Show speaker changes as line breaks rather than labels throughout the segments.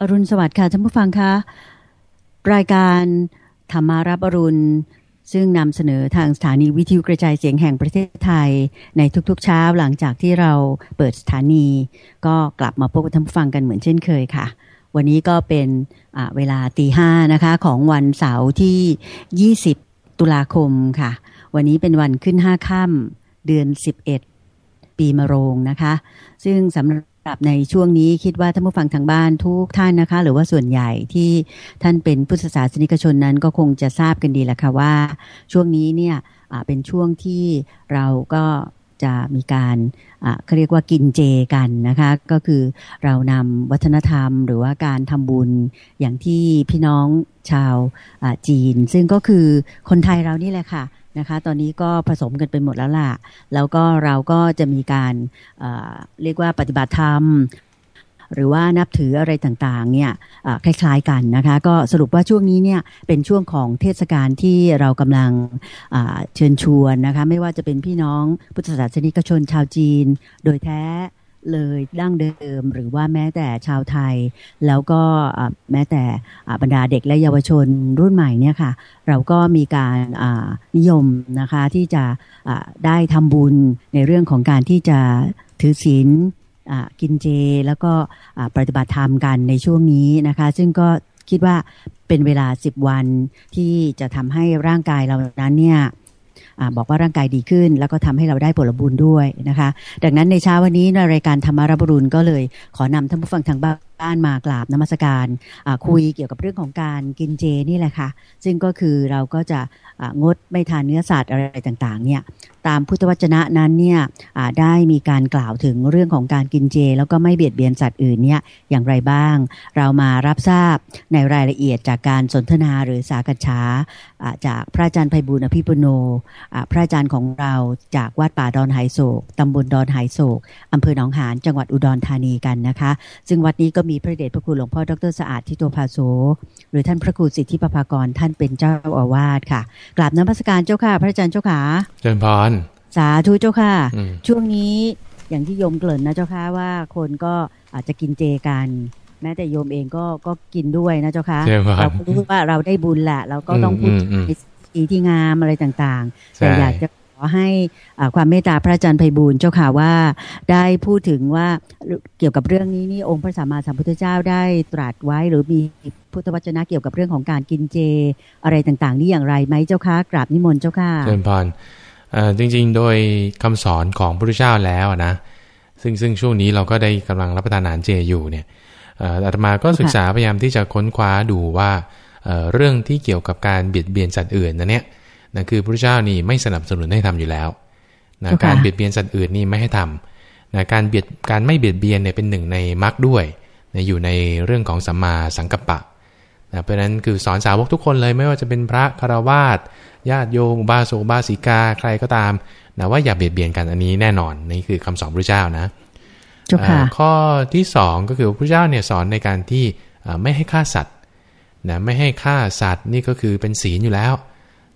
อรุณสวัสดิ์ค่ะท่านผู้ฟังคะรายการธรรมารับอรุณ ซึ่งนำเสนอทางสถานีวิทยุกระจายเสียงแห่งประเทศไทย ในทุกๆเช้าหลังจากที่เราเปิดสถานี ก็กลับมาพบกับท่านผู้ฟังกันเหมือนเช่นเคยค่ะ วันนี้ก็เป็นเวลาตีห้านะคะของวันเสาร์ที่ 20 ตุลาคมค่ะ วันนี้เป็นวันขึ้นห้าค่ำเดือน 11 ปีมะโรงนะคะ ซึ่งสำหรับ รับในช่วงนี้คิดว่าท่านผู้ฟังทางบ้านทุกท่านนะคะ หรือว่าส่วนใหญ่ที่ท่านเป็นพุทธศาสนิกชนนั้นก็คงจะทราบกันดีแหละค่ะว่า ช่วงนี้เนี่ยเป็นช่วงที่เราก็จะมีการเขาเรียกว่ากินเจกันนะคะ ก็คือเรานำวัฒนธรรม หรือว่าการทำบุญอย่างที่พี่น้องชาวจีน ซึ่งก็คือคนไทยเรานี่แหละค่ะ นะคะ ตอนนี้ก็ผสมกันไปหมดแล้วล่ะ แล้วก็เราก็จะมีการเเรียกว่าปฏิบัติธรรม หรือว่านับถืออะไรต่างๆ เนี่ยคล้ายๆกันนะคะ ก็สรุปว่าช่วงนี้เนี่ยเป็นช่วงของเทศกาลที่เรากำลังเชิญชวนนะคะ ไม่ว่าจะเป็นพี่น้องพุทธศาสนิกชนชาวจีน โดยแท้ เลยดั้งเดิมหรือว่าแม้แต่ชาวไทย แล้วก็แม้แต่บรรดาเด็กและเยาวชนรุ่นใหม่เนี่ยค่ะ เราก็มีการนิยมนะคะที่จะได้ทำบุญในเรื่องของการที่จะถือศีลกินเจ แล้วก็ปฏิบัติธรรมกันในช่วงนี้นะคะ ซึ่งก็คิดว่าเป็นเวลา 10 วันที่จะทำให้ร่างกายเรานั้นเนี่ย บอกว่าร่างกายดีขึ้น แล้วก็ทำให้เราได้ผลบุญด้วยนะคะ ดังนั้นในเช้าวันนี้ในรายการธรรมารับรุณก็เลยขอนำท่านผู้ฟังทางบ้าน บ้านมากราบนมัสการคุยเกี่ยวกับเรื่องของการกินเจนี่แหละค่ะ ซึ่งก็คือเราก็จะงดไม่ทานเนื้อสัตว์อะไรต่างๆเนี่ยตามพุทธวจนะนั้นเนี่ยได้มีการกล่าวถึงเรื่องของการกินเจ แล้วก็ไม่เบียดเบียนสัตว์อื่นเนี่ยอย่างไรบ้าง เรามารับทราบในรายละเอียดจากการสนทนาหรือสากัะชาจากพระอาจารย์ไพบุญอภิปุโนพระอาจารย์ของเราจากวัดป่าดอนไหโศกตำบลดอนไหโศกอำเภอหนองหานจังหวัดอุดรธานีกันนะคะ ซึ่งวัดนี้ก็มีพระเดชพระคุณหลวงพ่อดรสะอาดทิโตภาโสหรือท่านพระครูสิทธิปภากรท่านเป็นเจ้าอาวาสค่ะกราบน้ำพระสการเจ้าค่ะ พระอาจารย์เจ้าค่ะ
เจริญพร
สาธุเจ้าค่ะ ช่วงนี้อย่างที่โยมเกริ่นนะเจ้าค่ะว่าคนก็อาจจะกินเจกันแม้แต่โยมเองก็ก็กินด้วยนะเจ้าค่ะเรารู้ว่าเราได้บุญแหละเราก็ต้องพูดในสีที่งามอะไรต่างๆ แต่อยากจะ ขอให้ความเมตตาพระอาจารย์ไพบูลเจ้าค่ะว่า ได้พูดถึงว่าเกี่ยวกับเรื่องนี้นี่องค์พระสัมมาสัมพุทธเจ้าได้ตรัสไว้หรือมีพุทธวจนะเกี่ยวกับเรื่องของการกินเจอะไรต่างๆ นี่อย่างไรไหมเจ้าค่ะกราบนิมนต์เจ้าค่ะ
เชิญพรจริงๆ โดยคำสอนของพระพุทธเจ้าแล้วนะซึ่งซึ่งช่วงนี้เราก็ได้กำลังรับประทานอาหารเจอยู่เนี่ยอาตมาก็ศึกษาพยายามที่จะค้นคว้าดูว่าเรื่องที่เกี่ยวกับการเบียดเบียนสัตว์อื่นนะเนี่ย นะคือพระเจ้านี่ไม่สนับสนุนให้ทำอยู่แล้วนะการเบียดเบียนสัตว์อื่นนี่ไม่ให้ทำนะการเบียดการไม่เบียดเบียนเนี่ยเป็นหนึ่งในมรรคด้วยนะอยู่ในเรื่องของสัมมาสังกัปปะนะเพราะฉะนั้นคือสอนสาวกทุกคนเลยไม่ว่าจะเป็นพระคารวาสญาติโยมบาโสบาสิกาใครก็ตามนะว่าอย่าเบียดเบียนกันอันนี้แน่นอนนี่คือคำสอนพระเจ้านะข้อที่สองก็คือพระเจ้าเนี่ยสอนในการที่ไม่ให้ฆ่าสัตว์นะไม่ให้ฆ่าสัตว์นี่ก็คือเป็นศีลอยู่แล้ว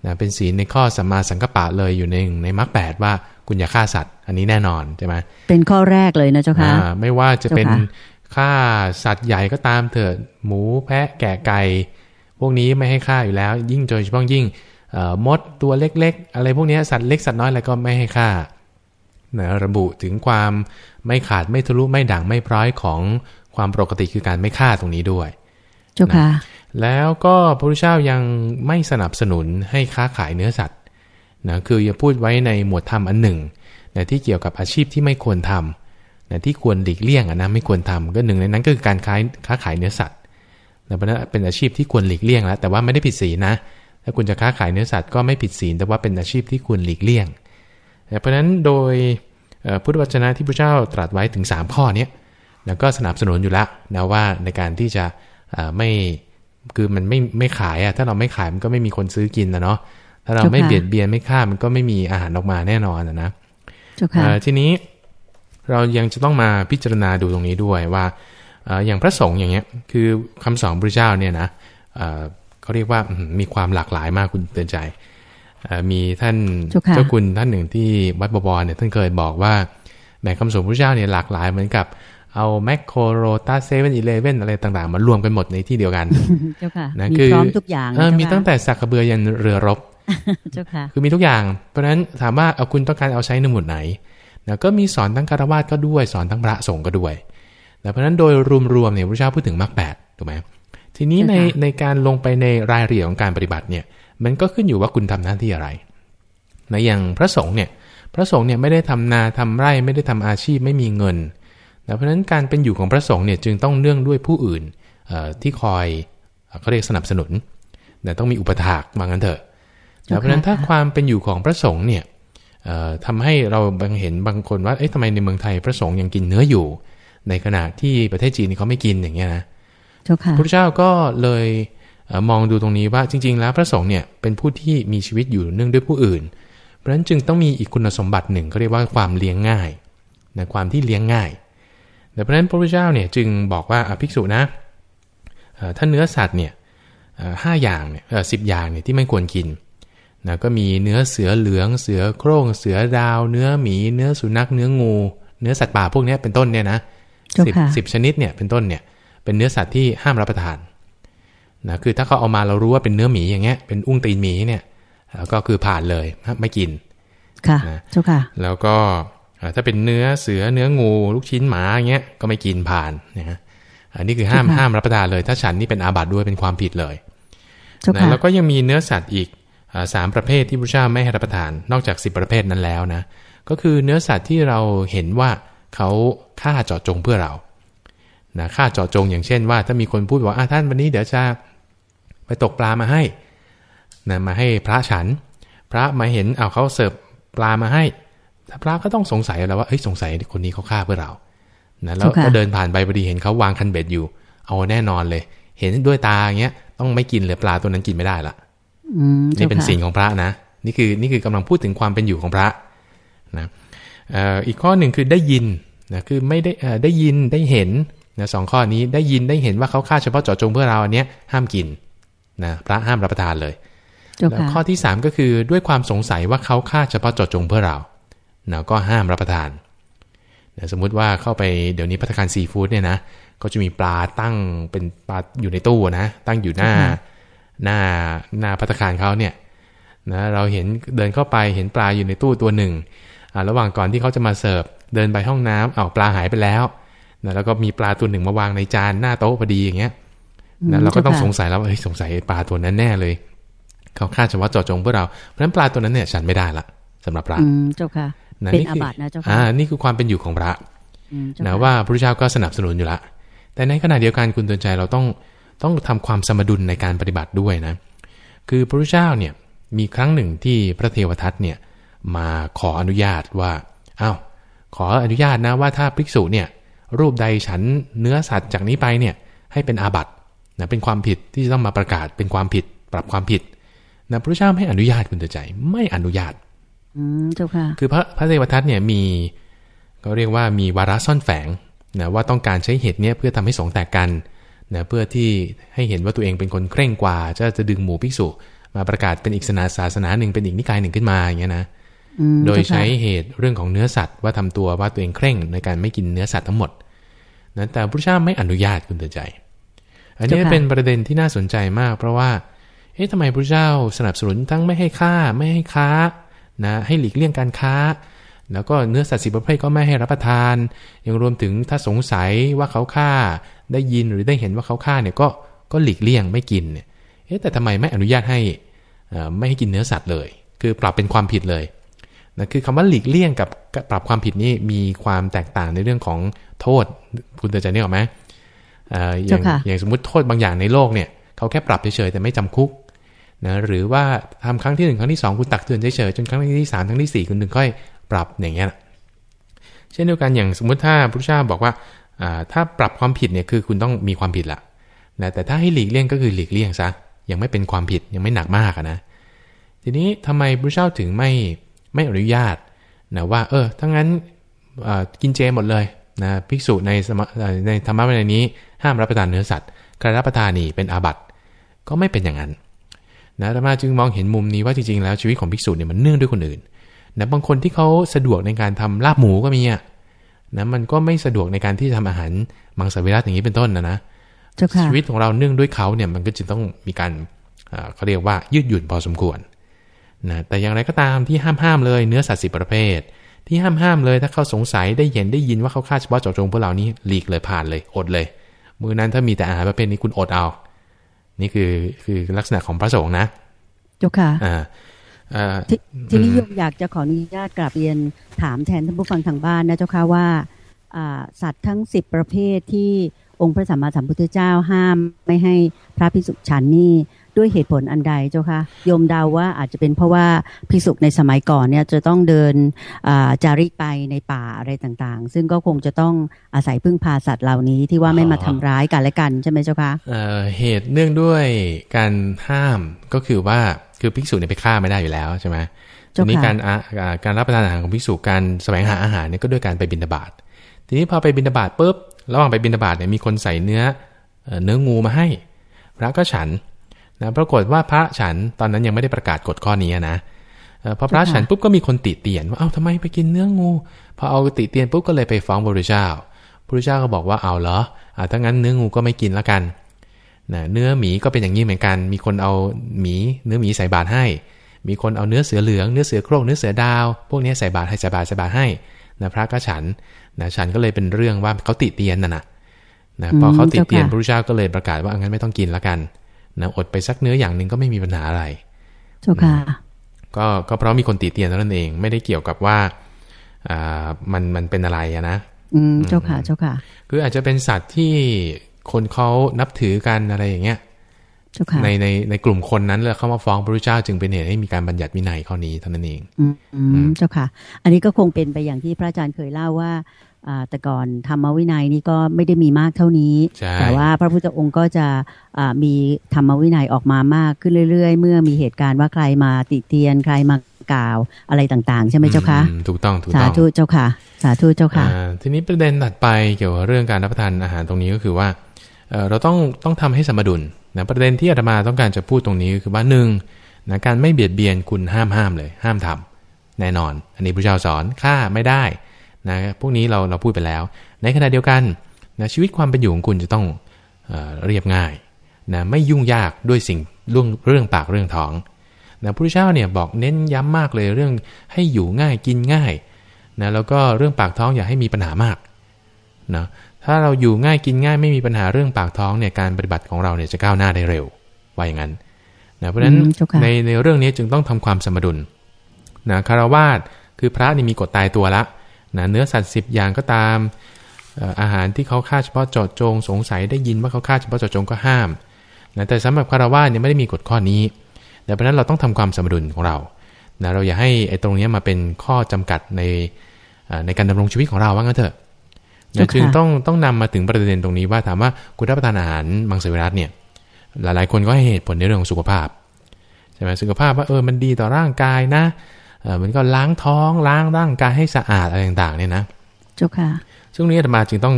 นะเป็นศีลในข้อสัมมาสังกัปปะเลยอยู่ในในมรรคแปดว่าคุณอย่าฆ่าสัตว์ อันนี้แน่นอนใช่ไหม
เป็นข้อแรกเลยนะเจ้าค่ะ
ไม่ว่าจะเป็นฆ่าสัตว์ใหญ่ก็ตามเถิดหมูแพะแกะไก่พวกนี้ไม่ให้ฆ่าอยู่แล้ว ยิ่งโดยเฉพาะยิ่งมดตัวเล็กๆ อะไรพวกนี้สัตว์เล็กสัตว์น้อยอะไรก็ไม่ให้ฆ่านะระบุถึงความไม่ขาดไม่ทะลุไม่ด่างไม่พร้อยของความปกติคือการไม่ฆ่าตรงนี้ด้วย
เจ้าค่ะ
แล้วก็พระพุทธเจ้ายังไม่สนับสนุนให้ค้าขายเนื้อสัตว์นะคืออย่าพูดไว้ในหมวดธรรมอันหนึ่งนะที่เกี่ยวกับอาชีพที่ไม่ควรทำนะที่ควรหลีกเลี่ยงนะไม่ควรทำก็หนึ่งในนั้นก็คือการค้าค้าขายเนื้อสัตว์นะเพราะนั้นเป็นอาชีพที่ควรหลีกเลี่ยงแล้วแต่ว่าไม่ได้ผิดศีลนะถ้าคุณจะค้าขายเนื้อสัตว์ก็ไม่ผิดศีลแต่ว่าเป็นอาชีพที่ควรหลีกเลี่ยง เพราะฉะนั้นโดยพุทธวจนะที่พระเจ้าตรัสไว้ถึง 3 ข้อนี้นะก็สนับสนุนอยู่แล้วนะว่าในการที่จะไม่ คือมันไม่ไม่ขายอะ ถ้าเราไม่ขายมันก็ไม่มีคนซื้อกินนะเนาะถ้าเราไม่เบียดเบียนไม่ฆ่ามันก็ไม่มีอาหารออกมาแน่นอนนะทีนี้เรายังจะต้องมาพิจารณาดูตรงนี้ด้วยว่าอย่างพระสงฆ์อย่างเงี้ย คือคำสอนพระเจ้าเนี่ยนะเขาเรียกว่ามีความหลากหลายมากคุณเตือนใจมีท่านเจ้าคุณท่านหนึ่งที่วัดบวรเนี่ยท่านเคยบอกว่าแหมคำสอนพระเจ้าเนี่ยหลากหลายเหมือนกับ เอาแมคโครโรตาเซเว่นอีเลเว่นอะไรต่างๆ มารวมกันหมดในที่เดียวกัน
เจ้าค่ะ
นะ
มี
คือ
พร้อมทุกอย่าง
เออ
เจ้า
มี
ค่ะ
ตั้งแต่สักกระเบือยันเรือรบ
เจ้าค่ะ
คือมีทุกอย่าง เพราะฉะนั้นถามว่าเอาคุณต้องการเอาใช้ในหมวดไหนนะก็มีสอนทั้งคารวาสก็ด้วยสอนทั้งพระสงฆ์ก็ด้วยนะเพราะฉะนั้นโดยรวมๆเนี่ยพระเจ้าพูดถึงมรรคแปดถูกไหมทีนี้ใน
ใช่ค่ะ
ในการลงไปในรายละเอียดของการปฏิบัติเนี่ยมันก็ขึ้นอยู่ว่าคุณทำหน้าที่อะไรนะอย่างพระสงฆ์เนี่ยพระสงฆ์เนี่ยไม่ได้ทำนาทำไร่ไม่ได้ทำอาชีพไม่มีเงิน นะเพราะฉะนั้นการเป็นอยู่ของพระสงฆ์เนี่ยจึงต้องเนื่องด้วยผู้อื่นเอ่อที่คอยเอ่อเขาเรียกสนับสนุนนะต้องมีอุปถากว่างั้นเถอะนะเพราะฉะนั้นถ้าความเป็นอยู่ของพระสงฆ์เนี่ยเอ่อทำให้เราบางเห็นบางคนว่าเอ๊ะทำไมในเมืองไทยพระสงฆ์ยังกินเนื้ออยู่ ในขณะที่ประเทศจีนนี่เขาไม่กินอย่างเงี้ยนะ
เจ้าค่ะ
พระเจ้าก็เลยเอ่อมองดูตรงนี้ว่าจริง ๆ แล้วพระสงฆ์เนี่ยเป็นผู้ที่มีชีวิตอยู่เนื่องด้วยผู้อื่น เพราะฉะนั้นจึงต้องมีอีกคุณสมบัติหนึ่งก็เรียกว่าความเลี้ยงง่ายนะความที่เลี้ยงง่าย แต่เพราะฉะนั้นพระพุทธเจ้าเนี่ยจึงบอกว่าอะภิกษุนะเอ่อถ้าเนื้อสัตว์เนี่ยเอ่อห้าอย่างเนี่ยสิบอย่างเนี่ยที่ไม่ควรกินนะก็มีเนื้อเสือเหลืองเสือโคร่งเสือดาว เนื้อหมี เนื้อสุนัขเนื้องู เนื้อสัตว์ป่าพวกเนี้ยเป็นต้นเนี่ยนะ
เจ้า
สิบ
ค่ะ
สิบชนิดเนี่ยเป็นต้นเนี่ยเป็นเนื้อสัตว์ที่ห้ามรับประทานนะคือถ้าเขาเอามาเรารู้ว่าเป็นเนื้อหมีอย่างเงี้ยเป็นอุ้งตีนหมีเนี่ยเอ่อก็คือผ่านเลยไม่กิน
ค่ะ
นะ
เจ้าค่ะ
แล้วก็เอ่อ ถ้าเป็นเนื้อเสือเนื้องูลูกชิ้นหมาอย่างเงี้ยก็ไม่กินผ่านนะฮะอันนี้คือห้าม
ค่ะ
ห้ามรับประทานเลย ถ้าฉันนี่เป็นอาบัติด้วยเป็นความผิดเลย
เจ้า
นะ
ค่ะ
แล้วก็ยังมีเนื้อสัตว์อีกอ่าสามประเภทที่พระเจ้าไม่ให้รับประทานนอกจากสิบประเภทนั้นแล้วนะก็คือเนื้อสัตว์ที่เราเห็นว่าเขาฆ่าเจาะจงเพื่อเรานะฆ่าเจาะจงอย่างเช่นว่า ถ้ามีคนพูดว่าอะท่านวันนี้เดี๋ยวจะไปตกปลามาให้นะมาให้พระฉัน พระมาเห็นเอาเขาเสิร์ฟปลามาให้ถ้า พระก็ต้องสงสัยแล้วว่าเฮ้ยสงสัยคนนี้เขาฆ่าเพื่อเรานะแล้ว
เจ้าค่ะ
ก็เดินผ่านไปพอดีเห็นเขาวางคันเบ็ดอยู่ เอาแน่นอนเลย เห็นด้วยตาอย่างเงี้ยต้องไม่กินเลยปลาตัวนั้นกินไม่ได้ละ
อืม
นี่
เจ้า
เป็น
ค่ะ
ศีลของพระนะ นี่คือนี่คือกำลังพูดถึงความเป็นอยู่ของพระนะเอ่ออีกข้อหนึ่งคือได้ยินนะคือไม่ได้เอ่อได้ยินได้เห็นนะสองข้อนี้ได้ยินได้เห็นว่าเขาฆ่าเฉพาะเจาะจงเพื่อเราอันเนี้ยห้ามกินนะพระห้ามรับประทานเลย
เจ้า
แล้ว
ค่ะ
ข้อที่3ก็คือด้วยความสงสัยว่าเขาฆ่าเฉพาะเจาะจงเพื่อเรา นะก็ห้ามรับประทานนะสมมุติว่าเข้าไปเดี๋ยวนี้พัตตาคารซีฟู้ดเนี่ยนะก็จะมีปลาตั้งเป็นปลาอยู่ในตู้นะตั้งอยู่หน้า
ค่ะ
หน้าหน้าพัตตาคารเขาเนี่ยนะเราเห็นเดินเข้าไปเห็นปลาอยู่ในตู้ตัวหนึ่งอ่าระหว่างก่อนที่เขาจะมาเสิร์ฟเดินไปห้องน้ำเอาวปลาหายไปแล้วนะแล้วก็มีปลาตัวหนึ่งมาวางในจานหน้าโต๊ะพอดีอย่างเงี้ยนะเราก็ต้องสงสัยแล้วว่าเฮ้ยสงสัยปลาตัวนั้นแน่เลย เขาฆ่าเฉพาะเจาะจงเพื่อเราเพราะฉะนั้นปลาตัวนั้นเนี่ยฉันไม่ได้ละสำหรับพระ
อืมเจ้าค่ะ
นะ
เป็น
นี่
อา
คื
บัตินะเจ้าค่ะ
อ่านี่คือความเป็นอยู่ของพระ
อืมเจ้า
นะ
ค่ะ
ว่าพระพุทธเจ้าก็สนับสนุนอยู่ละ แต่ในขณะเดียวกันคุณเตือนใจเราต้องต้องทำความสมดุลในการปฏิบัติด้วยนะ คือพระพุทธเจ้าเนี่ยมีครั้งหนึ่งที่พระเทวทัตเนี่ยมาขออนุญาตว่าอ้าวขออนุญาตนะว่าถ้าภิกษุเนี่ยรูปใดฉันเนื้อสัตว์จากนี้ไปเนี่ยให้เป็นอาบัตินะเป็นความผิดที่จะต้องมาประกาศเป็นความผิด ปรับความผิดนะพระพุทธเจ้าไม่ให้อนุญาตคุณเตือนใจไม่อนุญาต
อืมเจ้าค่ะ
คือพระพระเทวทัตเนี่ยมี ก็เรียกว่ามีวาระซ่อนแฝงนะว่าต้องการใช้เหตุเนี้ยเพื่อทำให้สงฆ์แตกกันนะเพื่อที่ให้เห็นว่าตัวเองเป็นคนเคร่งกว่า จะจะดึงหมู่ภิกษุ มาประกาศเป็นอีกศาสนาศาสนาหนึ่งเป็นอีกนิกายหนึ่งขึ้นมาอย่างเงี้ยนะ
อืม
โดย
เจ้าค่ะ
ใช้เหตุเรื่องของเนื้อสัตว์ว่าทำตัวว่าตัวเองเคร่งในการไม่กินเนื้อสัตว์ทั้งหมดนะแต่พระพุทธเจ้าไม่อนุญาตคุณเตือนใจ อันนี้เป็นประเด็นที่น่าสนใจมาก เพราะว่า เอ๊ะทำไมพระพุทธเจ้าสนับสนุนทั้งไม่ให้ฆ่าไม่ให้ค้า นะให้หลีกเลี่ยงการค้า แล้วก็เนื้อสัตว์สิบประเภทก็ไม่ให้รับประทาน ยังรวมถึงถ้าสงสัยว่าเขาฆ่า ได้ยินหรือได้เห็นว่าเขาฆ่าเนี่ยก็ก็หลีกเลี่ยงไม่กินเนี่ยเอ๊ะแต่ทำไมไม่อนุญาตให้เอ่อไม่ให้กินเนื้อสัตว์เลย คือปรับเป็นความผิดเลยนะคือคำว่าหลีกเลี่ยงกับปรับความผิดนี่มีความแตกต่างในเรื่องของโทษ คุณเตือนใจนี่หรอกไหมเอ่ออย่าง
เจ้าค่ะ
อย่างสมมติโทษบางอย่างในโลกเนี่ยเขาแค่ปรับเฉยๆแต่ไม่จำคุก นะหรือว่าทำครั้งที่หนึ่งครั้งที่สองคุณตักเตือนเฉยๆจนครั้งที่สามครั้งที่สี่คุณถึงค่อยปรับอย่างเงี้ยเช่นเดียวกันอย่างสมมุติถ้าพระพุทธเจ้าบอกว่าถ้าปรับความผิดเนี่ยคือคุณต้องมีความผิดละนะแต่ถ้าให้หลีกเลี่ยงก็คือหลีกเลี่ยงซะยังไม่เป็นความผิดยังไม่หนักมากนะทีนี้ทำไมพระพุทธเจ้าถึงไม่ไม่อนุญาตนะว่าเออถ้างั้นกินเจหมดเลยนะภิกษุในในธรรมะวินัยนี้ห้ามรับประทานเนื้อสัตว์ใครรับประทานนี่เป็นอาบัติก็ไม่เป็นอย่างนั้น นะธรรมาจึงมองเห็นมุมนี้ว่าจริงๆแล้วชีวิตของภิกษุเนี่ยมันเนื่องด้วยคนอื่นนะบางคนที่เขาสะดวกในการทำลาบหมูก็มีอะนะมันก็ไม่สะดวกในการที่ทำอาหารมังสวิรัตอย่างนี้เป็นต้นนะนะ
เจ้าค่ะ
ชีวิตของเราเนื่องด้วยเขาเนี่ยมันก็จะต้องมีการเอ่อเขาเรียกว่ายืดหยุ่นพอสมควรนะแต่อย่างไรก็ตามที่ห้ามห้ามๆเลยเนื้อสัตว์สิบประเภท ที่ห้ามห้ามๆเลยถ้าเขาสงสัยได้เห็นได้ยินว่าเขาฆ่าเฉพาะเจาะจงพวกเรานี้หลีกเลยผ่านเลยอดเลย มือนั้นถ้ามีแต่อาหารประเภทนี้คุณอดเอา นี่คือคือลักษณะของพระสงฆ์นะ
เจ้าค่ะ
อ่าอ่า
ททีนี้
อืม
โยมอยากจะขออนุญาตกราบเรียนถามแทนท่านผู้ฟังทางบ้านนะเจ้าค่ะว่าอ่าสัตว์ทั้งสิบประเภทที่องค์พระสัมมาสัมพุทธเจ้าห้าม ไม่ให้พระภิกษุฉันนี่ ด้วยเหตุผลอันใดเจ้าค่ะโยมเดาว่าอาจจะเป็นเพราะว่าภิกษุในสมัยก่อนเนี่ยจะต้องเดินอ่าจาริกไปในป่าอะไรต่างๆ ซึ่งก็คงจะต้องอาศัยพึ่งพาสัตว์เหล่านี้ที่ว่าไม่มาทำร้ายกันและกันใช่ไหมเจ้าค่ะ
เอ่อเหตุเนื่องด้วยการห้ามก็คือว่าคือภิกษุเนี่ยไปฆ่าไม่ได้อยู่แล้วใช่ไหม
เจ้า
ทีนี้
ค่ะ
การอะอ่าการรับประทานอาหารของภิกษุการแสวงหาอาหารเนี่ยก็ด้วยการไปบิณฑบาตทีนี้พอไปบิณฑบาตปุ๊บระหว่างไปบิณฑบาตเนี่ยมีคนใส่เนื้อเอ่อเนื้องูมาให้ พระก็ฉัน นะปรากฏว่าพระฉันตอนนั้นยังไม่ได้ประกาศกฎข้อนี้นะเอ่อพอพระฉันปุ๊บก็มีคนติเตียนว่าเอ้าทำไมไปกินเนื้องูพอเอาติเตียนปุ๊บก็เลยไปฟ้องพระพุทธเจ้าพระพุทธเจ้าก็บอกว่าเอาเหรออ่าถ้างั้นเนื้องูก็ไม่กินละกันนะเนื้อหมีก็เป็นอย่างนี้เหมือนกัน มีคนเอาหมีเนื้อหมีใส่บาตรให้ มีคนเอาเนื้อเสือเหลือง เนื้อเสือโคร่งเนื้อเสือดาว พวกนี้ใส่บาตรให้ใส่บาตรใส่บาตรให้นะพระก็ฉันนะฉันก็เลยเป็นเรื่องว่าเขาติเตียนน่ะนะนะพอเขาติเตียน
เจ้าค่ะ
พระพุทธเจ้าก็เลยประกาศว่าเอางั้นไม่ต้องกินละกัน นะอดไปสักเนื้ออย่างหนึ่งก็ไม่มีปัญหาอะไร
เจ้าค่ะ
ก็ก็เพราะมีคนติเตียนเท่านั้นเองไม่ได้เกี่ยวกับว่าอ่ามันมันเป็นอะไรอะนะ
อืมเจ้าค่ะเจ้าค่ะ
คืออาจจะเป็นสัตว์ที่คนเขานับถือกันอะไรอย่างเงี้ย
เจ้าค่ะ
ในในในกลุ่มคนนั้นเลยเข้ามาฟ้องพระพุทธเจ้าจึงเป็นเหตุให้มีการบัญญัติวินัยข้อนี้เท่านั้นเอง
อืมอืมเจ้าค่ะ อันนี้ก็คงเป็นไปอย่างที่พระอาจารย์เคยเล่าว่าอ่า แต่ก่อนธรรมวินัยนี่ก็ไม่ได้มีมากเท่านี้
ใช่
แต่ว่าพระพุทธองค์ก็จะอ่ามีธรรมวินัยออกมามากขึ้นเรื่อย ๆ เมื่อมีเหตุการณ์ว่าใครมาติเตียนใครมากล่าวอะไรต่างๆ ใช่ไหมเจ้าคะ
อืมถูกต้องถูก
สา
ต้อง
ธุเจ้าค่ะ สาธุเจ้าค่ะ
อ่าทีนี้ประเด็นถัดไปเกี่ยวกับเรื่องการรับประทานอาหารตรงนี้ก็คือว่าเอ่อเราต้องต้องทำให้สมดุลนะประเด็นที่อาตมาต้องการจะพูดตรงนี้ก็คือว่าหนึ่งนะการไม่เบียดเบียนคุณห้ามห้ามเลย ห้ามทำแน่นอน อันนี้พระเจ้าสอนฆ่าไม่ได้ นะพวกนี้เราเราพูดไปแล้ว ในขณะเดียวกันนะชีวิตความเป็นอยู่ของคุณจะต้องเออเรียบง่ายนะไม่ยุ่งยากด้วยสิ่งเรื่องเรื่องปากเรื่องท้องนะพระพุทธเจ้าเนี่ยบอกเน้นย้ำมากเลยเรื่องให้อยู่ง่ายกินง่ายนะแล้วก็เรื่องปากท้องอย่าให้มีปัญหามากนะถ้าเราอยู่ง่ายกินง่ายไม่มีปัญหาเรื่องปากท้องเนี่ยการปฏิบัติของเราเนี่ยจะก้าวหน้าได้เร็วว่าอย่างนั้นนะเพราะฉะนั้น
อืมเจ้าค่ะ
ในในเรื่องนี้จึงต้องทำความสมดุลนะคารวาสคือพระนี่มีกฎตายตัวละ นะเนื้อสัตว์สิบอย่างก็ตามเอ่ออาหารที่เขาฆ่าเฉพาะเจาะจงสงสัยได้ยินว่าเขาฆ่าเฉพาะเจาะจงก็ห้ามนะแต่สำหรับคารวะเนี่ยไม่ได้มีกฎข้อนี้แต่เพราะฉะนั้นเราต้องทำความสมดุลของเรานะเราอย่าให้ไอ้ตรงเนี้ยมาเป็นข้อจำกัดในเอ่อในการดำรงชีวิตของเราว่างั้นเถอะนะ
เจ้าค่ะ
จึงต้องต้องนำมาถึงประเด็นตรงนี้ว่าถามว่าคุณรับประทานอาหารมังสวิรัตเนี่ย หลายๆ คนก็ให้เหตุผลในเรื่องของสุขภาพใช่ไหมสุขภาพว่าเออมันดีต่อร่างกายนะเออ มันก็ล้างท้องล้างร่างกายให้สะอาดอะไรต่างๆเนี่ยนะ
เจ้าค่ะ
ซึ่งวันนี้อาตมาจึงต้อง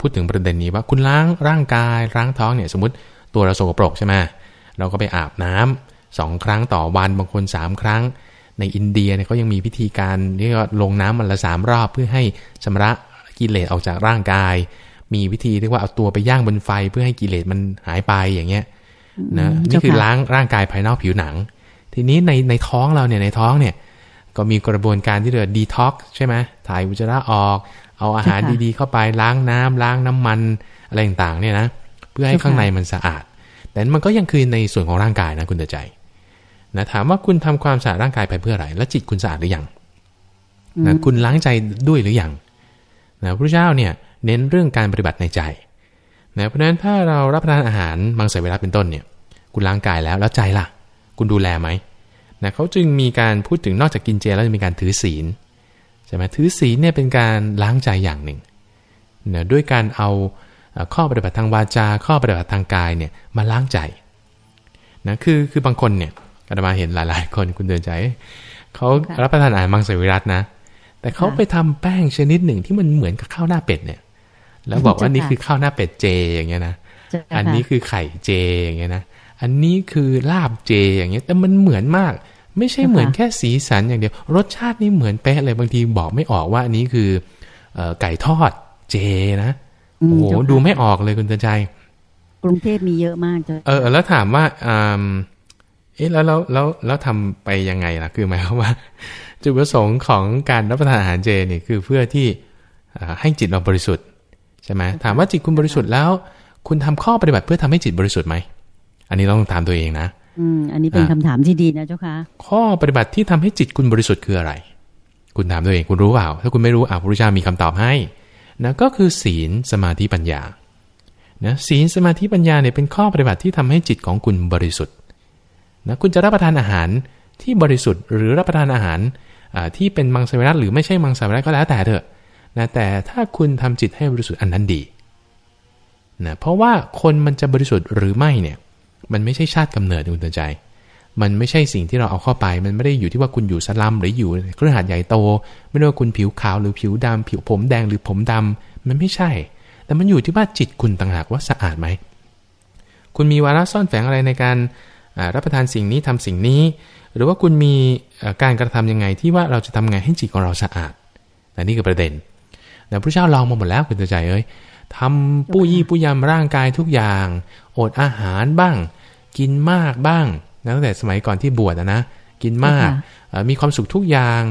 พูดถึงประเด็นนี้ว่าคุณล้างร่างกายล้างท้องเนี่ยสมมติตัวเราสกปรกใช่ไหมเราก็ไปอาบน้ำสองครั้งต่อวันบางคนสามครั้ง ในอินเดียเนี่ยเขายังมีพิธีการเรียกว่าลงน้ำวันละสามรอบเพื่อให้ชำระกิเลสออกจากร่างกาย มีวิธีเรียกว่าเอาตัวไปย่างบนไฟเพื่อให้กิเลสมันหายไปอย่างเงี้ยนะ
อืม
นี่คือ
เจ้าค่ะ
ล้างร่างกายภายนอกผิวหนัง ทีนี้ในในท้องเราเนี่ยในท้องเนี่ย ก็มีกระบวนการที่เรียกว่าดีท็อกใช่ไหมถ่ายอุจจาระออก เอาอาหาร
ใช่ค่ะ
ดีๆเข้าไปล้างน้ำล้างน้ำมันอะไรต่างๆเนี่ยนะเพื่อให้
ใช่ค่ะ
ข้างในมันสะอาด แต่มันก็ยังคือในส่วนของร่างกายนะคุณเตือนใจนะถามว่าคุณทำความสะอาดร่างกายไปเพื่ออะไร แล้วจิตคุณสะอาดหรือยังนะคุณล้างใจด้วยหรือยังนะพระเจ้าเนี่ยเน้นเรื่องการปฏิบัติในใจนะเพราะฉะนั้นถ้าเรารับประทานอาหารมังสวิรัตเป็นต้นเนี่ย คุณล้างกายแล้วแล้วใจล่ะ คุณดูแลไหม นะเขาจึงมีการพูดถึงนอกจากกินเจแล้วจะมีการถือศีลใช่ไหมถือศีลเนี่ยเป็นการล้างใจอย่างหนึ่งนะด้วยการเอาเอ่อข้อปฏิบัติทางวาจา ข้อปฏิบัติทางกายเนี่ยมาล้างใจนะคือคือบางคนเนี่ยอาตมาเห็นหลาย ๆ คนคุณเดินใจเขา
ค่ะ
รับประทานอาหารมังสวิรัตนะ แต่เขา
ค่ะ
ไปทำแป้งชนิดหนึ่งที่มันเหมือนกับข้าวหน้าเป็ดเนี่ย แล้วบอกว่า
เจ้าค่ะ
นี่คือข้าวหน้าเป็ดเจอย่างเงี้ยนะ
เจ้าค่ะ
อันนี้คือไข่เจอย่างเงี้ยนะ อันนี้คือลาบเจอย่างเงี้ยแต่มันเหมือนมาก ไม่ใช่
ค่ะ
เหมือนแค่สีสันอย่างเดียว รสชาตินี่เหมือนเป๊ะเลยบางทีบอกไม่ออกว่าอันนี้คือเอ่อไก่ทอดเจนะ
อืม
โอ้โห
เจ้าค่ะ
ดูไม่ออกเลยคุณเตือนใจ
กรุงเทพมีเยอะมากจ้ะ
เออ แล้วถามว่าอ่าเอ๊ะแล้วแล้วแล้วแล้วทำไปยังไงล่ะ คือหมายความว่า จุดประสงค์ของการรับประทานอาหารเจเนี่ยคือเพื่อที่อ่าให้จิตเราบริสุทธิ์ใช่ไหมถามว่าจิตคุณบริสุทธิ์แล้ว คุณทำข้อปฏิบัติเพื่อทำให้จิตบริสุทธิ์ไหม อันนี้ต้องถามตัวเองนะ
อืม อันนี้เป็น
อ่า
คำถามที่ดีนะเจ้าค่ะ
ข้อปฏิบัติที่ทำให้จิตคุณบริสุทธิ์คืออะไร คุณถามตัวเองคุณรู้เปล่า ถ้าคุณไม่รู้อ่าพระพุทธเจ้ามีคำตอบให้นะก็คือศีลสมาธิปัญญานะศีลสมาธิปัญญาเนี่ยเป็นข้อปฏิบัติที่ทำให้จิตของคุณบริสุทธิ์นะคุณจะรับประทานอาหารที่บริสุทธิ์หรือรับประทานอาหารอ่าที่เป็นมังสวิรัตหรือไม่ใช่มังสวิรัตก็แล้วแต่เถอะนะแต่ถ้าคุณทำจิตให้บริสุทธิ์อันนั้นดีนะเพราะว่าคนมันจะบริสุทธิ์หรือไม่เนี่ย มันไม่ใช่ชาติกำเนิดคุณเตือนใจ มันไม่ใช่สิ่งที่เราเอาเข้าไป มันไม่ได้อยู่ที่ว่าคุณอยู่สลัมหรืออยู่เครือหาดใหญ่โต ไม่ได้ว่าคุณผิวขาวหรือผิวดำผิวผมแดงหรือผมดำมันไม่ใช่ แต่มันอยู่ที่ว่าจิตคุณต่างหากว่าสะอาดไหม คุณมีวาระซ่อนแฝงอะไรในการรับประทานสิ่งนี้ทำสิ่งนี้ หรือว่าคุณมีการกระทำยังไงที่ว่าเราจะทำไงให้จิตของเราสะอาดแต่นี่คือประเด็นแต่พระเจ้าลองมาหมดแล้วคุณเตือนใจเอ้ยทำปุ้ยี่ปุ้ยำร่างกายทุกอย่าง อดอาหารบ้าง กินมากบ้างนะตั้งแต่สมัยก่อนที่บวชอะนะ กินมาก
ค่ะ
เอ่อมีความสุขทุกอย่าง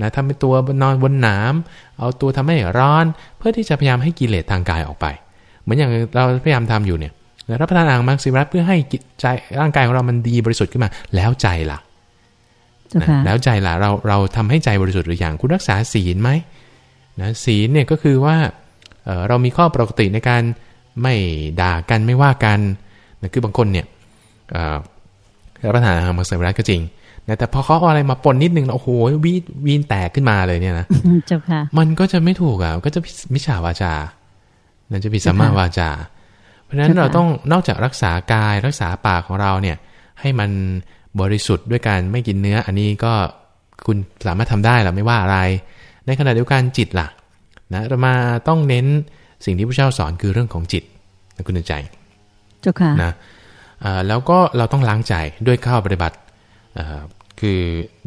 นะทำเป็นตัวนอนบนหนามเอาตัวทำให้ร้อน เพื่อที่จะพยายามให้กิเลสทางกายออกไป เหมือนอย่างเราพยายามทำอยู่เนี่ยนะรับประทานอาหารมังสวิรัตเพื่อให้จิตใจร่างกายของเรามันดีบริสุทธิ์ขึ้นมาแล้วใจล่ะ
เจ้า
นะ
ค่ะ
แล้วใจล่ะเราเราทำให้ใจบริสุทธิ์หรือยังคุณรักษาศีลไหมนะศีลเนี่ยก็คือว่าเอ่อเรามีข้อปกติในการไม่ด่ากันไม่ว่ากันนะคือบางคนเนี่ยเอ่อ รับประทานอาหารมังสวิรัตก็จริงนะแต่พอเขาเอาอะไรมาปนนิดนึงแล้วโอ้โหวีดวีนแตกขึ้นมาเลยเนี่ยนะ
เจ้าค่ะ
มันก็จะไม่ถูกอะก็จะมิจฉาวาจานั่นจะผิดสัมมาวาจา เพราะฉะนั้น
เจ้าค่ะ
เราต้องนอกจากรักษากายรักษาปากของเราเนี่ย ให้มันบริสุทธิ์ด้วยการไม่กินเนื้อ อันนี้ก็คุณสามารถทำได้หรอไม่ว่าอะไร ในขณะเดียวกันจิตล่ะนะเรามาต้องเน้นสิ่งที่พระเจ้าสอนคือเรื่องของจิตนะคุณใจ
เจ้าค่ะ
นะอ่า แล้วก็เราต้องล้างใจด้วยข้าวปฏิบัติคือ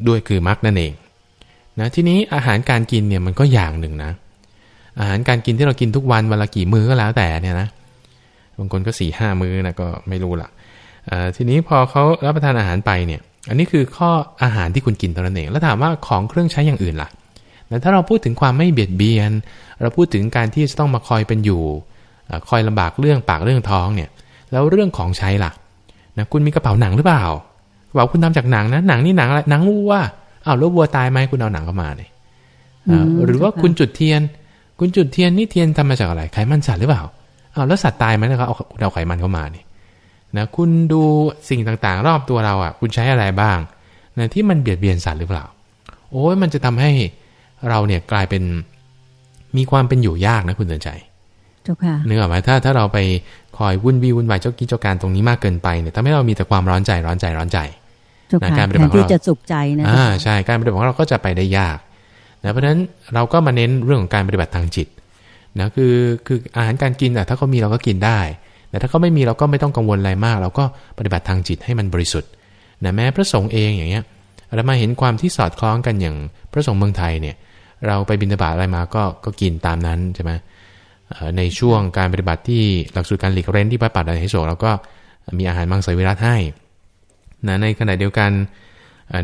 ด้วยคือมรรคนั่นเองนะทีนี้อาหารการกินเนี่ยมันก็อย่างหนึ่งนะ อาหารการกินที่เรากินทุกวันวันละกี่มื้อก็แล้วแต่เนี่ยนะบางคนก็สี่ห้ามื้อนะก็ไม่รู้ละทีนี้พอเขารับประทานอาหารไปเนี่ยอันนี้คือข้ออาหารที่คุณกินเท่านั้นเอง แล้วถามว่าของเครื่องใช้อย่างอื่นล่ะแต่ถ้าเราพูดถึงความไม่เบียดเบียน เราพูดถึงการที่จะต้องมาคอยเป็นอยู่ คอยลำบากเรื่องปากเรื่องท้องเนี่ย แล้วเรื่องของใช้ล่ะ นะคุณมีกระเป๋าหนังหรือเปล่ากระเป๋าคุณทำจากหนังนะหนังนี่หนังอะไรหนังวัวอ้าวแล้ววัวตายไหมคุณเอาหนังเข้ามาเนี่ยอ่า
อืม
หรือว่า
เจ้าค่ะ
คุณจุดเทียน คุณจุดเทียนนี่เทียนทำมาจากอะไรไขมันสัตว์หรือเปล่าอ้าวแล้วสัตว์ตายไหมนะครับเอาคุณเอาไขมันเข้ามาเนี่ยนะคุณดูสิ่งต่างๆ รอบตัวเราอะ คุณใช้อะไรบ้างนะที่มันเบียดเบียนสัตว์หรือเปล่า โอ้ยมันจะทำให้เราเนี่ยกลายเป็นมีความเป็นอยู่ยากนะคุณเตือนใจ
เจ้าค่ะ
นึกออกไหมถ้าถ้าเราไป คอยวุ่นวี่วุ่นวายเจ้ากี้เจ้าการตรงนี้มากเกินไปเนี่ยทำให้เรามีแต่ความร้อนใจร้อนใจร้อนใจ
เจ้าค่ะ
การปฏิ
แท
บั
น
ติของ
ที่
เรา
จะสุขใจนะ
อ่าใช่การปฏิบัติของเราก็จะไปได้ยากนะเพราะฉะนั้นเราก็มาเน้นเรื่องของการปฏิบัติทางจิตนะคือคืออาหารการกินอะถ้าเขามีเราก็กินได้ แต่ถ้าเขาไม่มีเราก็ไม่ต้องกังวลอะไรมาก เราก็ปฏิบัติทางจิตให้มันบริสุทธิ์นะแม้พระสงฆ์เองอย่างเงี้ยเรามาเห็นความที่สอดคล้องกันอย่างพระสงฆ์เมืองไทยเนี่ย เราไปบิณฑบาตอะไรมาก็ก็กินตามนั้นใช่ไหมเอ่อ ในช่วงการปฏิบัติที่หลักสูตรการหลีกเร้นที่พระปัตตานิโสเราก็มีอาหารมังสวิรัตให้นะในขณะเดียวกัน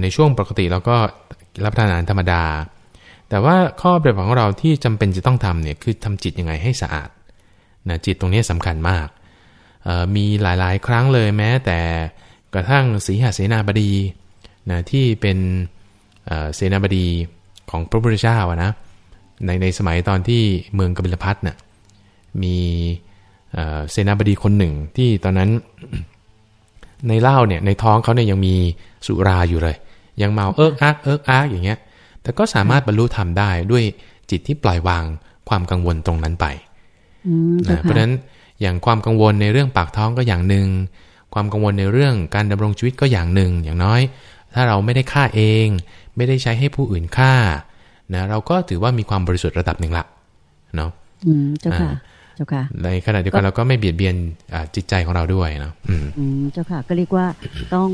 ในช่วงปกติเราก็รับประทานอาหารธรรมดา แต่ว่าข้อปฏิบัติของเราที่จำเป็นจะต้องทำเนี่ยคือทำจิตยังไงให้สะอาดนะจิตตรงนี้สำคัญมาก มีหลายๆ ครั้งเลยแม้แต่กระทั่งสีหเสนาบดีนะที่เป็นเสนาบดีของพระพุทธเจ้านะในในสมัยตอนที่เมืองกบิลพัทน่ะ มีเอ่อเสนาบดีคนหนึ่งที่ตอนนั้นในเหล้าเนี่ยในท้องเขาเนี่ยยังมีสุราอยู่เลย ยังเมาเอิกอักเอิกอักอย่างเงี้ย แต่ก็สามารถบรรลุธรรมได้ด้วยจิตที่ปล่อยวางความกังวลตรงนั้นไป
อืมเจ้า
นะเพราะ
ค่ะ
ฉะนั้นอย่างความกังวลในเรื่องปากท้องก็อย่างหนึ่งความกังวลในเรื่องการดำรงชีวิตก็อย่างหนึ่งอย่างน้อย ถ้าเราไม่ได้ฆ่าเอง ไม่ได้ใช้ให้ผู้อื่นฆ่านะเราก็ถือว่ามีความบริสุทธิ์ระดับหนึ่งละเนาะ
อืม เจ้าค่ะ
อ่า
เจ้าค่ะ
ในขณะเดียวกันเราก็ไม่เบียดเบียนอ่าจิตใจของเราด้วยเนาะอืม
อืมเจ้าค่ะ ก็เรียกว่าต้อง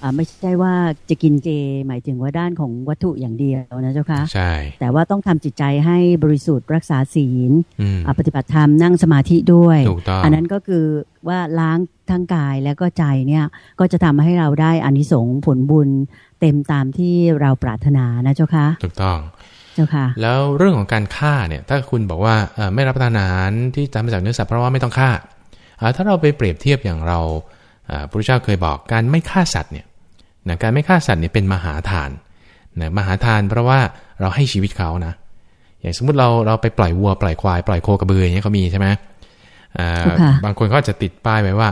เอไม่ใช่ว่าจะกินเจหมายถึงว่าด้านของวัตถุอย่างเดียวนะเจ้าคะ
ใช่
แต่ว่าต้องทำจิตใจให้บริสุทธิ์รักษาศีล
ป
ฏิบัติธรรมนั่งสมาธิด้วย
ถูกต้อง
อันนั้นก็คือว่าล้างทั้งกายแล้วก็ใจเนี่ยก็จะทำให้เราได้อานิสงส์ผลบุญเต็มตามที่เราปรารถนานะเจ้าคะ
ถูกต้อง
เจ้าค่ะ
แล้วเรื่องของการฆ่าเนี่ย ถ้าคุณบอกว่าไม่รับประทานอาหารที่ทำมาจากเนื้อสัตว์เพราะว่าไม่ต้องฆ่าถ้าเราไปเปรียบเทียบอย่างเราพระพุทธเจ้าเคยบอกการไม่ฆ่าสัตว์เนี่ยนะการไม่ฆ่าสัตว์เนี่ยเป็นมหาทานนะมหาทานเพราะว่าเราให้ชีวิตเขานะ อย่างสมมุติเราเราไปปล่อยวัวปล่อยควายปล่อยโคกระบืออย่างเงี้ยเขามีใช่ไหมบางคนก็จะติดป้ายไว้ว่า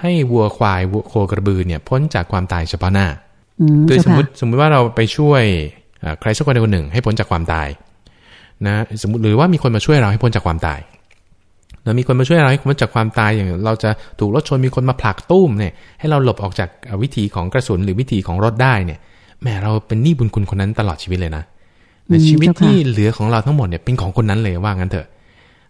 ให้วัวควายวัวโคกระบือเนี่ยพ้นจากความตายเฉพาะหน้าโดยสมมติสมมุติว่าเราไปช่วย ใครสักคนใดคนหนึ่งให้พ้นจากความตายนะสมมติหรือว่ามีคนมาช่วยเราให้พ้นจากความตายเรามีคนมาช่วยเราให้พ้นจากความตายอย่างเราจะถูกรถชนมีคนมาผลักตุ้มเนี่ยให้เราหลบออกจากวิธีของกระสุนหรือวิธีของรถได้เนี่ยแม่เราเป็นหนี้บุญคุณคนนั้นตลอดชีวิตเลยนะในชีวิตที่เหลือของเราทั้งหมดเนี่ยเป็นของคนนั้นเลยว่างั้นเถอะ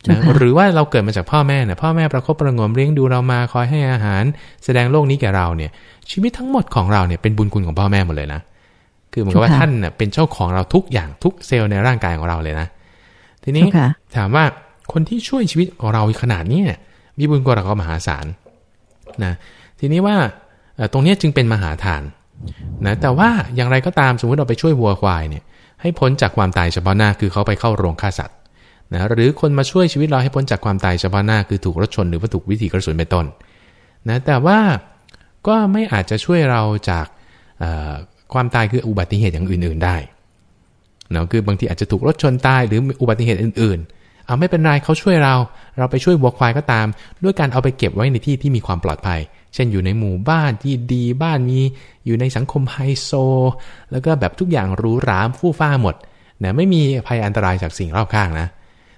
นะหรือว่าเราเกิดมาจากพ่อแม่เนี่ยพ่อแม่ประคบประงมเลี้ยงดูเรามาคอยให้อาหาร แสดงโลกนี้แก่เราเนี่ย ชีวิตทั้งหมดของเราเนี่ยเป็นบุญคุณของพ่อแม่หมดเลยนะ คือเหมือนกับว่าท่านเนี่ยเป็นเจ้าของเราทุกอย่างทุกเซลล์ในร่างกายของเราเลยนะ ทีนี้ถามว่าคนที่ช่วยชีวิตของเราขนาดนี้มีบุญกว่าเรามหาศาลนะทีนี้ว่าตรงนี้จึงเป็นมหาทานนะแต่ว่าอย่างไรก็ตามสมมติเราไปช่วยวัวควายเนี่ยให้พ้นจากความตายเฉพาะหน้าคือเขาไปเข้าโรงฆ่าสัตว์นะหรือคนมาช่วยชีวิตเราให้พ้นจากความตายเฉพาะหน้าคือถูกรถชนหรือว่าถูกวิธีกระสุนเป็นต้นนะแต่ว่าก็ไม่อาจจะช่วยเราจาก ความตายคืออุบัติเหตุอย่างอื่น ๆได้เนาะคือบางทีอาจจะถูกรถชนตายหรืออุบัติเหตุอื่น ๆ เอาไม่เป็นไรเขาช่วยเรา เราไปช่วยวัวควายก็ตาม ด้วยการเอาไปเก็บไว้ในที่ที่มีความปลอดภัย เช่นอยู่ในหมู่บ้านที่ดีบ้านมีอยู่ในสังคมไฮโซ แล้วก็แบบทุกอย่างหรูหราฟู่ฟ้าหมดนะไม่มีภัยอันตรายจากสิ่งรอบข้างนะ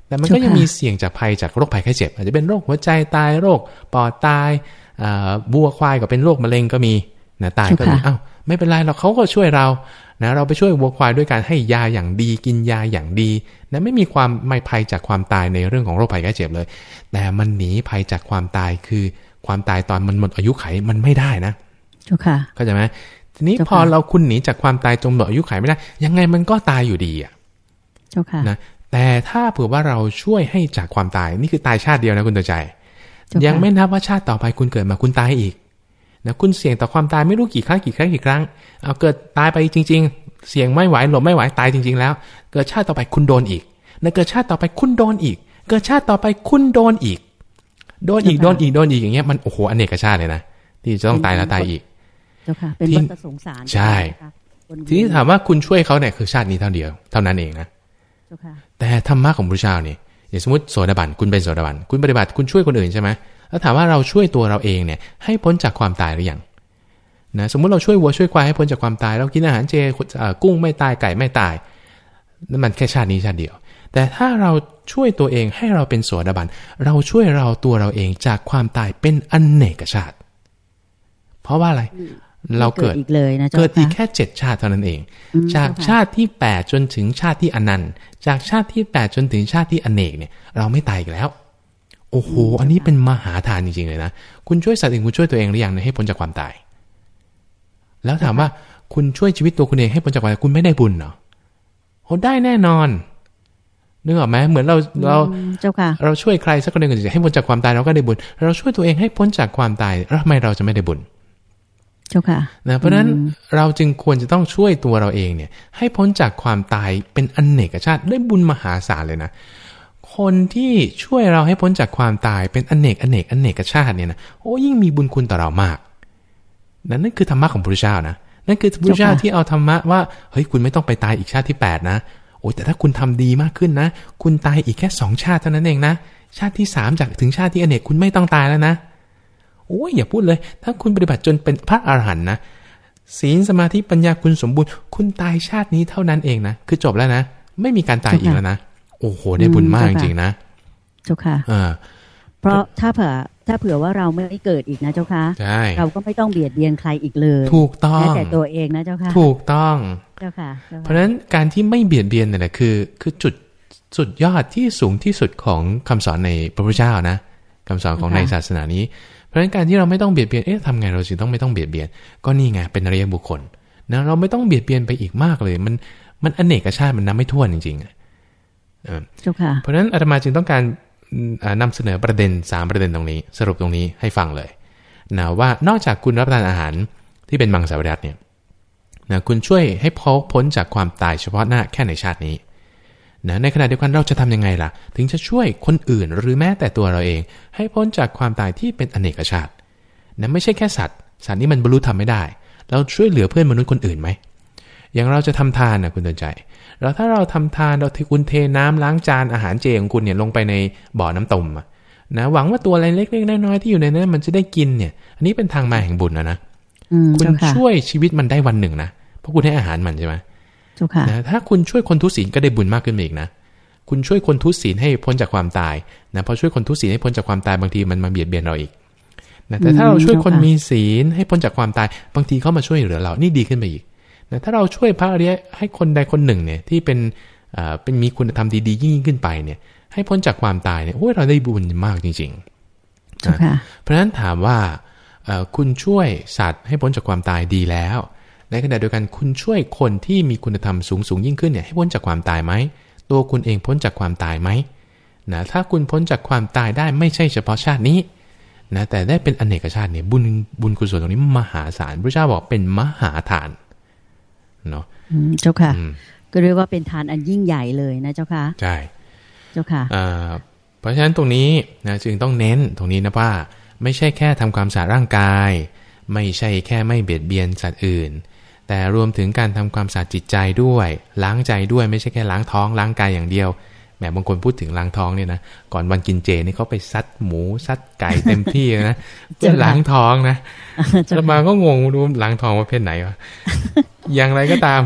แต่มันก็ยังมีเสี่ยงจากภัยจากโรคภัยไข้เจ็บ อาจจะเป็นโรคหัวใจตายโรคปอดตายบัวควายก็เป็นโรคมะเร็งก็มีนะตายก็มีอ้าว ไม่เป็นไรเราเขาก็ช่วยเรานะเราไปช่วยวัวควายด้วยการให้ยาอย่างดีกินยาอย่างดีนะไม่มีความไม่ภัยจากความตายในเรื่องของโรคภัยไข้เจ็บเลย แต่มันหนีภัยจากความตายคือความตายตอนมันหมดอายุไขมันไม่ได้นะ
จุค่ะ
เข้าใจไหมทีนี้พอเราคุณหนีจากความตายจนหมดอายุไขไม่ได้ ยังไงมันก็ตายอยู่ดีอะ
เจ้าค่ะ
นะแต่ถ้าเผื่อว่าเราช่วยให้จากความตายนี่คือตายชาติเดียวนะคุณตัวใจ ยังไม่นับว่าชาติต่อไปคุณเกิดมาคุณตายอีก นะคุณเสี่ยงต่อความตายไม่รู้กี่ครั้งกี่ครั้งกี่ครั้งเอาเกิดตายไปจริง ๆ เสี่ยงไม่ไหวหลบไม่ไหวตายจริง ๆ แล้ว เกิดชาติต่อไปคุณโดนอีกนะเกิดชาติต่อไปคุณโดนอีก เกิดชาติต่อไปคุณโดนอีก โดนอีกโดนอีกโดนอีกอย่างเงี้ยมันโอ้โหอเนกชาติเลยนะที่จะต้องตายแล้วตายอีก
เจ้าค่ะเป็นวัฏสงสาร
ใช่ ทีนี้ถามว่าคุณช่วยเขาเนี่ยคือชาตินี้เท่าเดียว เท่านั้นเองนะแต่ธรรมะของพระเจ้าเนี่ยอย่างสมมติโสดาบันคุณเป็นโสดาบันคุณปฏิบัติคุณช่วยคนอื่นใช่ไหม แล้วถามว่าเราช่วยตัวเราเองเนี่ยให้พ้นจากความตายหรือยังนะสมมุติเราช่วยวัวช่วยควายให้พ้นจากความตาย เรากินอาหารเจกุ้งไม่ตายไก่ไม่ตายนั่นมันแค่ชาตินี้ชาติเดียว แต่ถ้าเราช่วยตัวเองให้เราเป็นโสดาบัน เราช่วยเราตัวเราเองจากความตายเป็นอันเนกชาติ เพราะว่าอะไรเราเกิด
อีกเลยนะ
เกิดอีกแค่เจ็ดชาติเท่านั้นเอง จากชาติที่แปดจนถึงชาติที่อนันต์ จากชาติที่แปดจนถึงชาติที่อเนกเนี่ย เราไม่ตายอีกแล้ว โอ้โห อันนี้เป็นมหาทานจริงๆเลยนะ คุณช่วยสัตว์เองคุณช่วยตัวเองหรือยังให้พ้นจากความตาย แล้วถามว่าคุณช่วยชีวิตตัวคุณเองให้พ้นจากความตายคุณไม่ได้บุญเหรอโอ้ได้แน่นอนนึกออกไหมเหมือนเราเรา
เจ้าค่ะ
เราช่วยใครสักคนหนึ่งให้พ้นจากความตายเราก็ได้บุญ เราช่วยตัวเองให้พ้นจากความตายแล้วทำไมเราจะไม่ได้บุญ
เจ้าค่ะ
นะเพราะฉะนั้นเราจึงควรจะต้องช่วยตัวเราเองเนี่ย ให้พ้นจากความตายเป็นอนเนกชาติได้บุญมหาศาลเลยนะ คนที่ช่วยเราให้พ้นจากความตายเป็นอนเนกอนเนกอนเนกชาติเนี่ยนะโอ้ยิ่งมีบุญคุณต่อเรามาก นั่นนั่นคือธรรมะของพระพุทธเจ้านะนั่นคือพระพุทธเจ้าที่เอาธรรมะว่าเฮ้ยคุณไม่ต้องไปตายอีกชาติที่แปดนะโอ้แต่ถ้าคุณทำดีมากขึ้นนะ คุณตายอีกแค่สองชาติเท่านั้นเองนะ ชาติที่สามจากถึงชาติที่อเนกคุณไม่ต้องตายแล้วนะโอ้ยอย่าพูดเลย ถ้าคุณปฏิบัติจนเป็นพระอรหันต์นะศีลสมาธิปัญญาคุณสมบูรณ์ คุณตายชาตินี้เท่านั้นเองนะ คือจบแล้วนะ ไม่มีการตายอีกแล้วนะ โอ้โหได้บุญมากจริงๆนะ
เจ้าค่ะ
อ่า
เพราะถ้าเผื่อถ้าเผื่อว่าเราไม่เกิดอีกนะเจ้าค่ะ
ใช่
เราก็ไม่ต้องเบียดเบียนใครอีกเลย
ถูกต้องแม้
แต่ตัวเองนะเจ้าค่ะ
ถูกต้อง
เจ้าค่ะ
เพราะฉะนั้นการที่ไม่เบียดเบียนเนี่ยแหละคือ คือจุดสุดยอดที่สูงที่สุดของคำสอนในพระพุทธเจ้านะคำสอนของในศาสนานี้ เพราะฉะนั้นการที่เราไม่ต้องเบียดเบียนเอ๊ะทำไงเราจึงต้องไม่ต้องเบียดเบียน ก็นี่ไงเป็นอริยบุคคลนะเราไม่ต้องเบียดเบียนไปอีกมากเลย มันมันอเนกชาติมันนับไม่ถ้วนจริง
ๆ เจ้าค่ะ
เพราะฉะนั้นอาตมาจึงต้องการนำเสนอประเด็นสามประเด็นตรงนี้ สรุปตรงนี้ให้ฟังเลยนะว่านอกจากคุณรับประทานอาหารที่เป็นมังสวิรัตเนี่ยนะคุณช่วยให้พ้นจากความตายเฉพาะหน้าแค่ในชาตินี้นะในขณะเดียวกันเราจะทํำยังไงล่ะ ถึงจะช่วยคนอื่นหรือแม้แต่ตัวเราเอง ให้พ้นจากความตายที่เป็นอเนกชาตินะไม่ใช่แค่สัตว์ สัตว์นี้มันบรรลุทำไม่ได้ เราช่วยเหลือเพื่อนมนุษย์คนอื่นไหมอย่างเราจะทำทานนะคุณตืนใจ เราถ้าเราทำทานเราที่คุณเทน้ำล้างจานอาหารเจของคุณเนี่ยลงไปในบ่อน้ำต้มนะหวังว่าตัวอะไรเล็กๆน้อยๆที่อยู่ในนั้นมันจะได้กินเนี่ย อันนี้เป็นทางมาแห่งบุญนะนะคุณช่วยชีวิตมันได้วันหนึ่งนะเพราะคุณให้อาหารมันใช่ไหมนะถ้าคุณช่วยคนทุศีลก็ได้บุญมากขึ้นอีกนะคุณช่วยคนทุศีลให้พ้นจากความตายนะพอช่วยคนทุศีลให้พ้นจากความตายบางทีมันมาเบียดเบียนเราอีกนะแต่ถ้าเราช่วยคนมีศีลให้พ้นจากความตาย บางทีเขามาช่วยเหลือเรานี่ดีขึ้นไปอีก นะถ้าเราช่วยพระอริยให้คนใดคนหนึ่งเนี่ยที่เป็นเป็นมีคุณธรรมดีๆ ยิ่งขึ้นไปเนี่ย ให้พ้นจากความตายเนี่ยโอ้ยเราได้บุญมากจริงๆนะเพราะฉะนั้นถามว่าคุณช่วยสัตว์ให้พ้นจากความตายดีแล้ว ในขณะเดียวกันคุณช่วยคนที่มีคุณธรรมสูงสูงยิ่งขึ้นเนี่ยให้พ้นจากความตายไหมตัวคุณเองพ้นจากความตายไหมนะถ้าคุณพ้นจากความตายได้ไม่ใช่เฉพาะชาตินี้นะแต่ได้เป็นอเนกชาติเนี่ยบุญบุญกุศลตรงนี้มหาศาลพระเจ้าบอกเป็นมหาทาน เนาะ
เจ้าค่ะ ก็เรียกว่าเป็นทานอันยิ่งใหญ่เลยนะเจ้าค่ะ
ใช่
เจ้าค่ะ
เพราะฉะนั้นตรงนี้นะจึงต้องเน้นตรงนี้นะว่า ไม่ใช่แค่ทำความสะอาดร่างกาย ไม่ใช่แค่ไม่เบียดเบียนสัตว์อื่น แต่รวมถึงการทำความสะอาดจิตใจด้วย ล้างใจด้วยไม่ใช่แค่ล้างท้องล้างกายอย่างเดียว แหมบางคนพูดถึงล้างท้องเนี่ยนะก่อนวันกินเจนี่เขาไปซัดหมูซัดไก่เต็มที่นะเพื่อล้างท้องนะจะมาก็งงรู้ล้างท้องประเภทไหนวะอย่างไรก็ตาม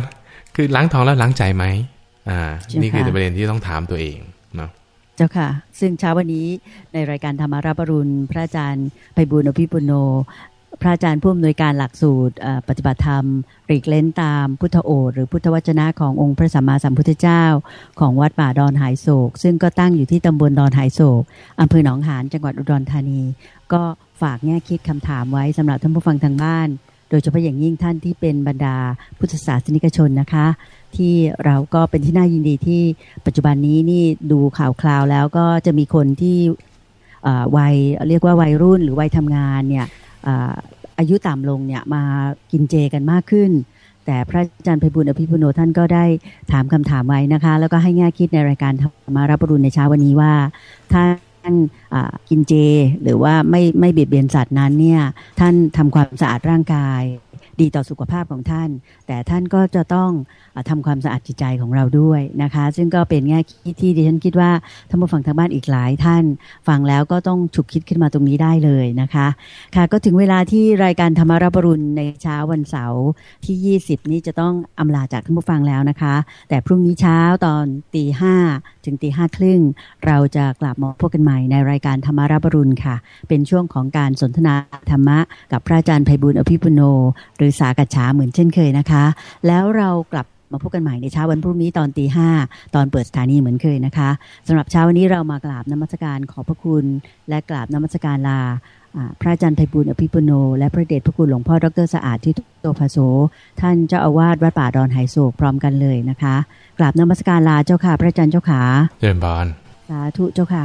คือล้างท้องแล้วล้างใจไหมอ่า นี่คือประเด็นที่ต้องถามตัวเองเนาะ
เจ้าค่ะ ซึ่งเช้าวันนี้ในรายการธรรมาราบรุณ พระอาจารย์ไปบุญอภิปุโน พระอาจารย์ผู้อำนวยการหลักสูตรปฏิบัติธรรมปรีกเล้นตามพุทธโอษหรือพุทธวจนะขององค์พระสัมมาสัมพุทธเจ้า ของวัดป่าดอนหายโศก ซึ่งก็ตั้งอยู่ที่ตำบลดอนหายโศกอำเภอหนองหานจังหวัดอุดรธานี ก็ฝากแง่คิดคำถามไว้สำหรับท่านผู้ฟังทางบ้าน โดยเฉพาะอย่างยิ่งท่านที่เป็นบรรดาพุทธศาสนิกชนนะคะ ที่เราก็เป็นที่น่ายินดีที่ปัจจุบันนี้นี่ดูข่าวคราวแล้วก็จะมีคนที่วัยเรียกว่าวัยรุ่นหรือวัยทำงานเนี่ย อายุต่ำลงเนี่ยมากินเจกันมากขึ้น แต่พระอาจารย์ไพบุญอภิปุโนท่านก็ได้ถามคำถามไว้นะคะ แล้วก็ให้แง่คิดในรายการธรรมารับรุณในเช้าวันนี้ว่าท่านกินเจหรือว่าไม่ไม่เบียดเบียนสัตว์นั้นเนี่ยท่านทำความสะอาดร่างกาย ดีต่อสุขภาพของท่าน แต่ท่านก็จะต้องทำความสะอาดจิตใจของเราด้วยนะคะ ซึ่งก็เป็นแง่คิดที่ดิฉันคิดว่าท่านผู้ฟังทางบ้านอีกหลายท่าน ฟังแล้วก็ต้องฉุกคิดขึ้นมาตรงนี้ได้เลยนะคะ ค่ะก็ถึงเวลาที่รายการธรรมรับรุณในเช้าวันเสาร์ที่ 20 นี้จะต้องอำลาจากท่านผู้ฟังแล้วนะคะ แต่พรุ่งนี้เช้าตอนตีห้า ถึงตีห้าครึ่ง เราจะกลับมาพบกันใหม่ในรายการธรรมารับรุณค่ะ เป็นช่วงของการสนทนาธรรมะ กับพระอาจารย์ไพบุญอภิปุโน หรือสากัจฉาเหมือนเช่นเคยนะคะ แล้วเรากลับมาพบกันใหม่ในเช้าวันพรุ่งนี้ตอนตีห้าตอนเปิดสถานีเหมือนเคยนะคะสำหรับเช้าวันนี้เรามากราบนมัสการขอบพระคุณ และกราบนมัสการลา พระอาจารย์ไพบุญอภิปุโน และพระเดชพระคุณหลวงพ่อดรสะอาดที่โตภาโส ท่านเจ้าอาวาสวัดป่าดอนไหโศกพร้อมกันเลยนะคะกราบนมัสการลาเจ้าค่ะ พระอาจารย์เจ้าขา
เจริญบาน
สาธุเจ้าค่ะ